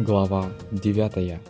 Глава 9.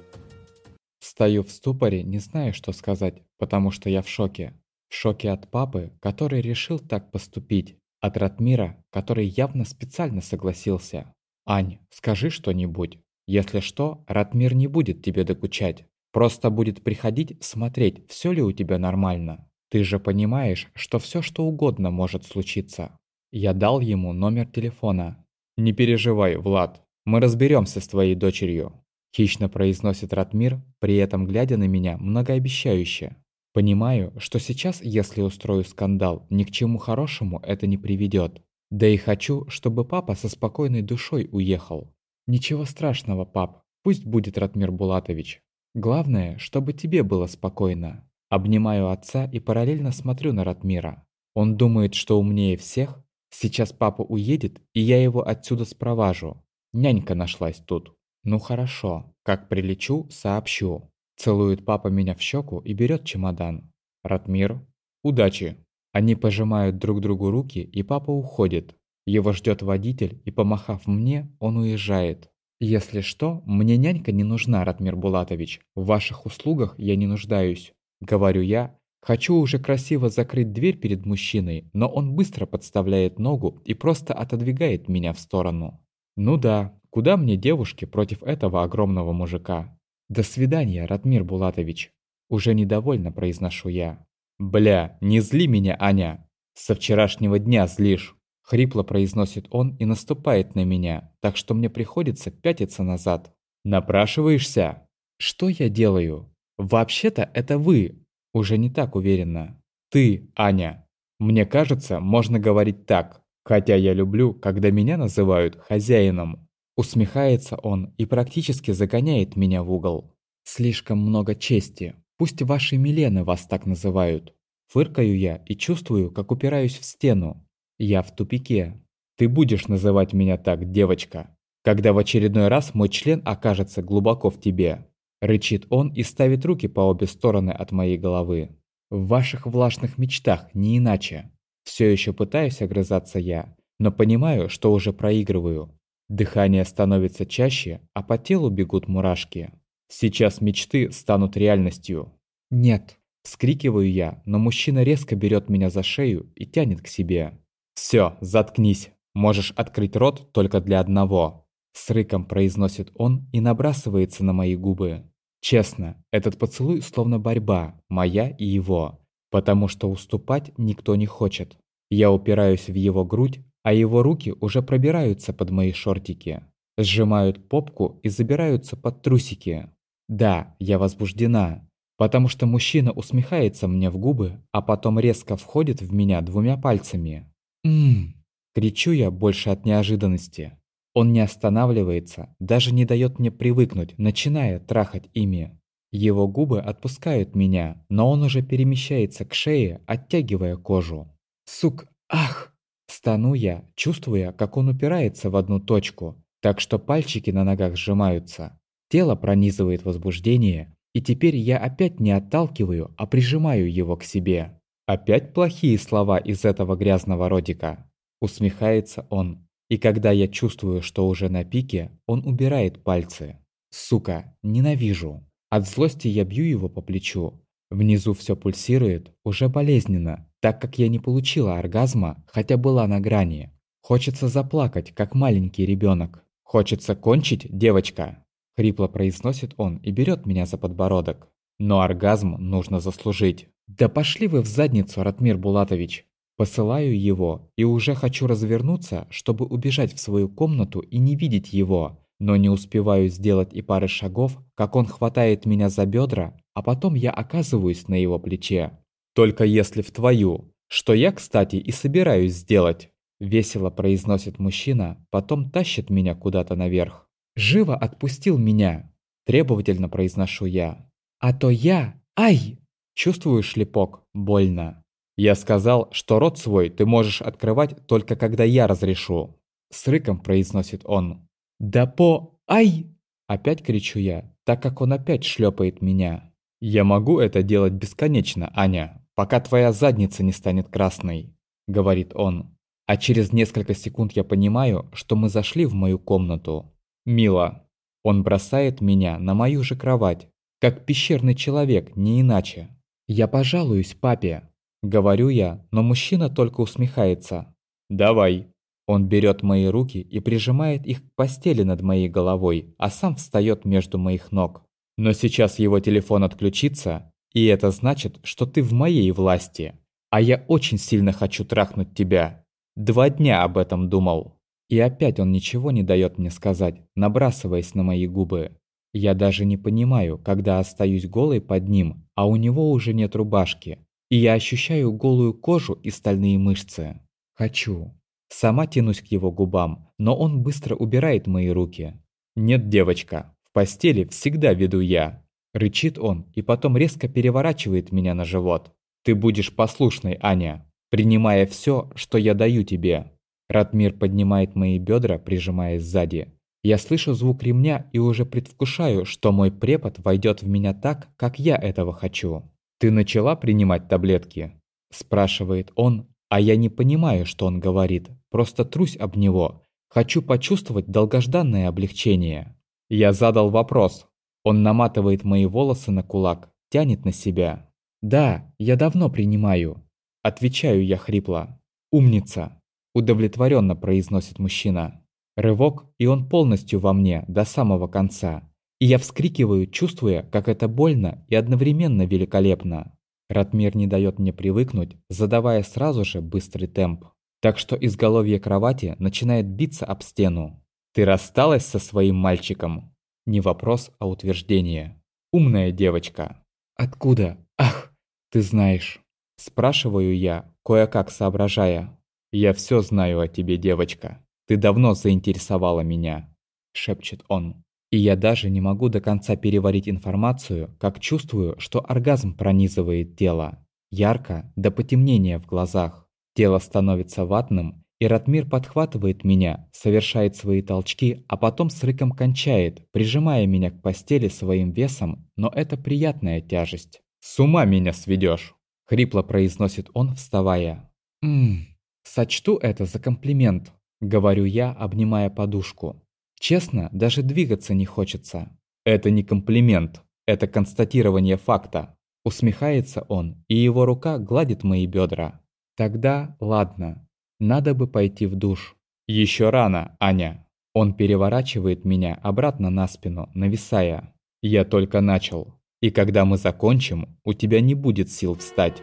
Стою в ступоре, не знаю, что сказать, потому что я в шоке. В шоке от папы, который решил так поступить, от Ратмира, который явно специально согласился. Ань, скажи что-нибудь. Если что, Ратмир не будет тебе докучать. Просто будет приходить смотреть, все ли у тебя нормально. Ты же понимаешь, что все что угодно может случиться. Я дал ему номер телефона. Не переживай, Влад, мы разберемся с твоей дочерью. Хищно произносит Ратмир, при этом глядя на меня многообещающе. Понимаю, что сейчас, если устрою скандал, ни к чему хорошему это не приведет. Да и хочу, чтобы папа со спокойной душой уехал. Ничего страшного, пап, пусть будет Ратмир Булатович. Главное, чтобы тебе было спокойно. Обнимаю отца и параллельно смотрю на Ратмира. Он думает, что умнее всех. Сейчас папа уедет, и я его отсюда спроважу. Нянька нашлась тут. Ну хорошо, как прилечу, сообщу. Целует папа меня в щеку и берет чемодан. Ратмир, удачи. Они пожимают друг другу руки, и папа уходит. Его ждет водитель, и помахав мне, он уезжает. Если что, мне нянька не нужна, Ратмир Булатович. В ваших услугах я не нуждаюсь. Говорю я, хочу уже красиво закрыть дверь перед мужчиной, но он быстро подставляет ногу и просто отодвигает меня в сторону. Ну да, куда мне девушки против этого огромного мужика? До свидания, Ратмир Булатович. Уже недовольно произношу я. Бля, не зли меня, Аня. Со вчерашнего дня злишь. Хрипло произносит он и наступает на меня, так что мне приходится пятиться назад. Напрашиваешься? Что я делаю? Вообще-то это вы. Уже не так уверенно. Ты, Аня. Мне кажется, можно говорить так. Хотя я люблю, когда меня называют хозяином. Усмехается он и практически загоняет меня в угол. Слишком много чести. Пусть ваши Милены вас так называют. Фыркаю я и чувствую, как упираюсь в стену. Я в тупике. Ты будешь называть меня так, девочка, когда в очередной раз мой член окажется глубоко в тебе. Рычит он и ставит руки по обе стороны от моей головы. В ваших влажных мечтах не иначе. Все еще пытаюсь огрызаться я, но понимаю, что уже проигрываю. Дыхание становится чаще, а по телу бегут мурашки. Сейчас мечты станут реальностью. «Нет!» – вскрикиваю я, но мужчина резко берет меня за шею и тянет к себе. «Все, заткнись. Можешь открыть рот только для одного». С рыком произносит он и набрасывается на мои губы. Честно, этот поцелуй словно борьба, моя и его потому что уступать никто не хочет. Я упираюсь в его грудь, а его руки уже пробираются под мои шортики, сжимают попку и забираются под трусики. Да, я возбуждена, потому что мужчина усмехается мне в губы, а потом резко входит в меня двумя пальцами. «Ммм!» – кричу я больше от неожиданности. Он не останавливается, даже не дает мне привыкнуть, начиная трахать ими. Его губы отпускают меня, но он уже перемещается к шее, оттягивая кожу. Сук, ах! Стану я, чувствуя, как он упирается в одну точку, так что пальчики на ногах сжимаются. Тело пронизывает возбуждение, и теперь я опять не отталкиваю, а прижимаю его к себе. Опять плохие слова из этого грязного родика. Усмехается он, и когда я чувствую, что уже на пике, он убирает пальцы. Сука, ненавижу. От злости я бью его по плечу. Внизу все пульсирует, уже болезненно, так как я не получила оргазма, хотя была на грани. Хочется заплакать, как маленький ребенок. Хочется кончить, девочка. Хрипло произносит он и берет меня за подбородок. Но оргазм нужно заслужить. Да пошли вы в задницу, Ратмир Булатович. Посылаю его и уже хочу развернуться, чтобы убежать в свою комнату и не видеть его. Но не успеваю сделать и пары шагов, как он хватает меня за бедра, а потом я оказываюсь на его плече. Только если в твою, что я, кстати, и собираюсь сделать. Весело произносит мужчина, потом тащит меня куда-то наверх. «Живо отпустил меня!» Требовательно произношу я. «А то я... Ай!» Чувствую шлепок. Больно. Я сказал, что рот свой ты можешь открывать только когда я разрешу. С рыком произносит он. «Да по... Ай!» Опять кричу я, так как он опять шлепает меня. «Я могу это делать бесконечно, Аня, пока твоя задница не станет красной», — говорит он. А через несколько секунд я понимаю, что мы зашли в мою комнату. «Мила». Он бросает меня на мою же кровать, как пещерный человек, не иначе. «Я пожалуюсь папе», — говорю я, но мужчина только усмехается. «Давай». Он берет мои руки и прижимает их к постели над моей головой, а сам встает между моих ног. Но сейчас его телефон отключится, и это значит, что ты в моей власти. А я очень сильно хочу трахнуть тебя. Два дня об этом думал. И опять он ничего не дает мне сказать, набрасываясь на мои губы. Я даже не понимаю, когда остаюсь голой под ним, а у него уже нет рубашки. И я ощущаю голую кожу и стальные мышцы. Хочу. Сама тянусь к его губам, но он быстро убирает мои руки. «Нет, девочка, в постели всегда веду я», – рычит он и потом резко переворачивает меня на живот. «Ты будешь послушной, Аня, принимая все, что я даю тебе». Ратмир поднимает мои бедра, прижимаясь сзади. Я слышу звук ремня и уже предвкушаю, что мой препод войдет в меня так, как я этого хочу. «Ты начала принимать таблетки?» – спрашивает он, а я не понимаю, что он говорит, просто трусь об него. Хочу почувствовать долгожданное облегчение. Я задал вопрос. Он наматывает мои волосы на кулак, тянет на себя. «Да, я давно принимаю», – отвечаю я хрипло. «Умница», – удовлетворенно произносит мужчина. Рывок, и он полностью во мне до самого конца. И я вскрикиваю, чувствуя, как это больно и одновременно великолепно. Ратмир не дает мне привыкнуть, задавая сразу же быстрый темп. Так что изголовье кровати начинает биться об стену. «Ты рассталась со своим мальчиком?» Не вопрос, а утверждение. «Умная девочка». «Откуда? Ах, ты знаешь». Спрашиваю я, кое-как соображая. «Я все знаю о тебе, девочка. Ты давно заинтересовала меня», – шепчет он. И я даже не могу до конца переварить информацию, как чувствую, что оргазм пронизывает тело. Ярко, до потемнения в глазах. Тело становится ватным, и Ратмир подхватывает меня, совершает свои толчки, а потом с рыком кончает, прижимая меня к постели своим весом, но это приятная тяжесть. «С ума меня сведешь! хрипло произносит он, вставая. «Ммм, сочту это за комплимент», — говорю я, обнимая подушку. Честно, даже двигаться не хочется. Это не комплимент, это констатирование факта. Усмехается он, и его рука гладит мои бедра. Тогда ладно, надо бы пойти в душ. Еще рано, Аня. Он переворачивает меня обратно на спину, нависая. Я только начал. И когда мы закончим, у тебя не будет сил встать.